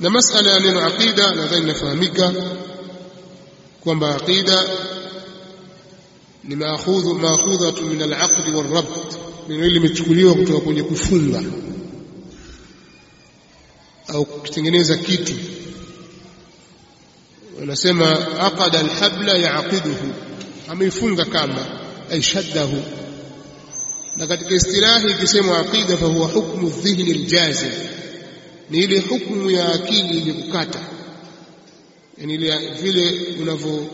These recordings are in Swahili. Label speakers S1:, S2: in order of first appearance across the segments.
S1: na masala ya neno aqida nadhani inafahamika kwamba aqida ni maakhudhu maakhudhatu min alaqdi walrabt neno hili limechukuliwa kutoka kwenye kufunga au kutengeneza kitu. Wanasema aqada alhabla yaqiduhu ameifunga kama ay shaddahu. Na katika istilahi ikisemwa aqida fa huwa hukmu dhihni aljazim ni ile hukumu ya akili yenye kukata. Yani ile vile unavyo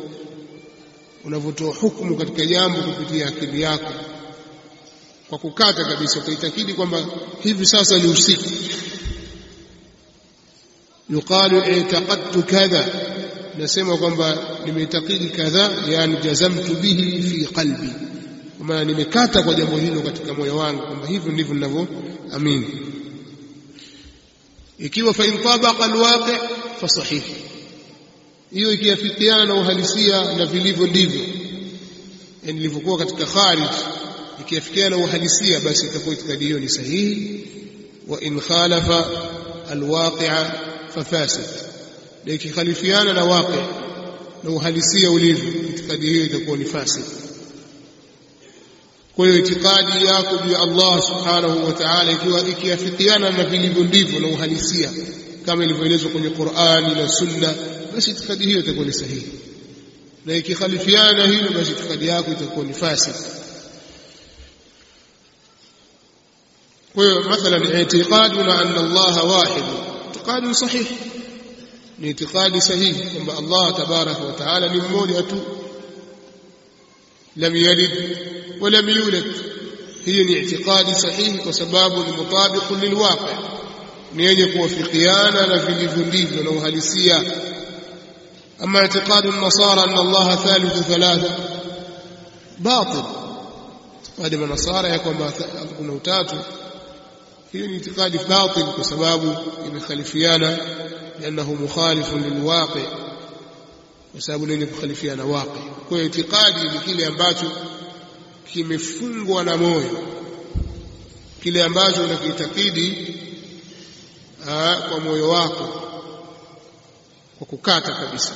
S1: unavyotoa hukumu katika jambo kupitia akili yako. Kwa kukata kabisa ukaitakidi kwamba hivi sasa ni usiku. Yuqalu i'taqadtu kadha. Nasema kwamba nimeitakidi kadha yani jazamtu bihi fi qalbi. Kwa maana nimekata kwa jambo hilo katika moyo wangu kwamba hivyo ndivyo ninavyoamini ikiwa fa intabaqa alwaqi fa sahih. Hiyo ikiafikiana na uhalisia na vilivyo ndivyo. Yani ilivyokuwa katika kharij ikiafikiana na uhalisia basi itakuwa itikadi hiyo ni sahihi. Wa in khalafa alwaqi'a fa fasid. Na ikikhalifiana na waqi na uhalisia ulivyo itikadi hiyo itakuwa ni fasid kwa hiyo itikadi yako juu ya Allah subhanahu wa ta'ala ikiwa ikiafikiana na vilivyo ndivyo na uhalisia kama ilivyoelezwa kwenye Qur'ani na Sunna basi itikadi hiyo itakuwa ni sahihi. Na ikikhalifiana hilo basi itikadi yako itakuwa ni fasid kwa hiyo mathalan i'tiqaduna anna Allah wahid. Itiqadi sahih ni itikadi sahihi kwamba Allah tabaraka wa taala ni mmoja tu لم يلد ولم يولد. هي الاعتقاد صحيح وسباب مطابق للواقع. نيجب في قيانا في الجنديد ولو هلسيا أما اعتقاد النصارى أن الله ثالث ثلاثة باطل. اعتقاد النصارى يكون باطل. هي الاعتقاد باطل وسباب يمخالفيانا لأنه مخالف للواقع. Kwa sababu lenye kukhalifiana waqi kwa hiyo itikadi ni kile ambacho kimefungwa na moyo. Kile ambacho unakiitakidi kwa moyo wako kwa kukata kabisa